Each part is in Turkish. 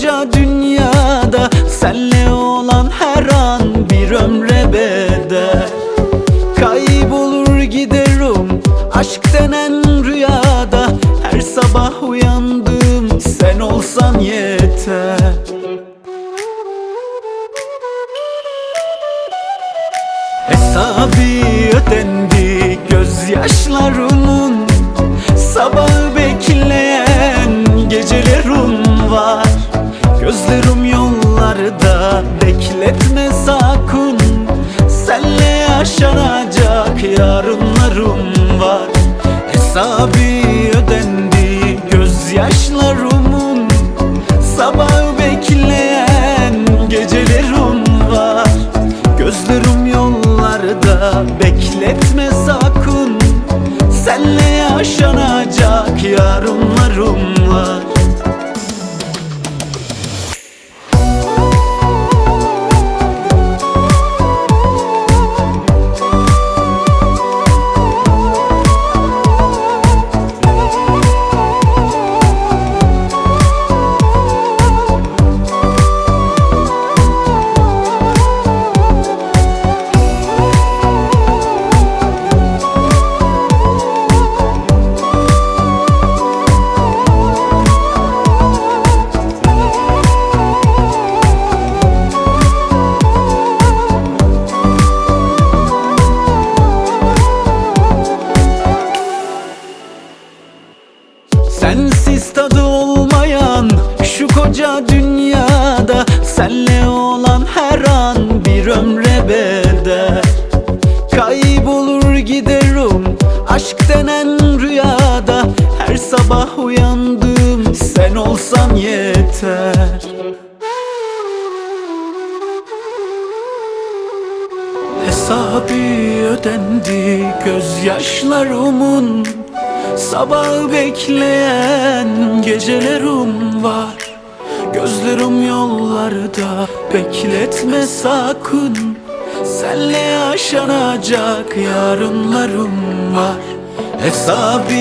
koca dünyada Senle olan her an bir ömre bedel. Kaybolur giderim aşk denen rüyada Her sabah uyandım sen olsan yeter. Hesabı ödendi gözyaşlarımın yollarda bekletme sakın. Senle yaşanacak yarınlarım var. Hesabı ödendi gözyaşlarımın. Sabah bekleyen gecelerim var. Gözlerim yollarda bekletme sakın Sensiz tadı olmayan şu koca dünyada Senle olan her an bir ömre bedel. Kaybolur giderim aşk denen rüyada Her sabah uyandım sen olsan yeter. Hesabı ödendi gözyaşlarımın Sabah bekleyen gecelerim var. Gözlerim yollarda bekletme sakın. Senle yaşanacak yarınlarım var. Hesabı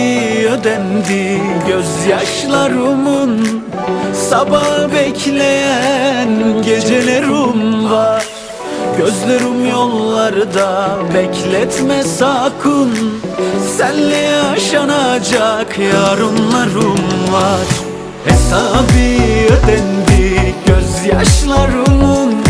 ödendi gözyaşlarımın. Sabah bekleyen gecelerim var Gözlerim yollarda bekletme sakın. Senle yaşanacak yarınlarım var. Hesabı ödendi gözyaşlarım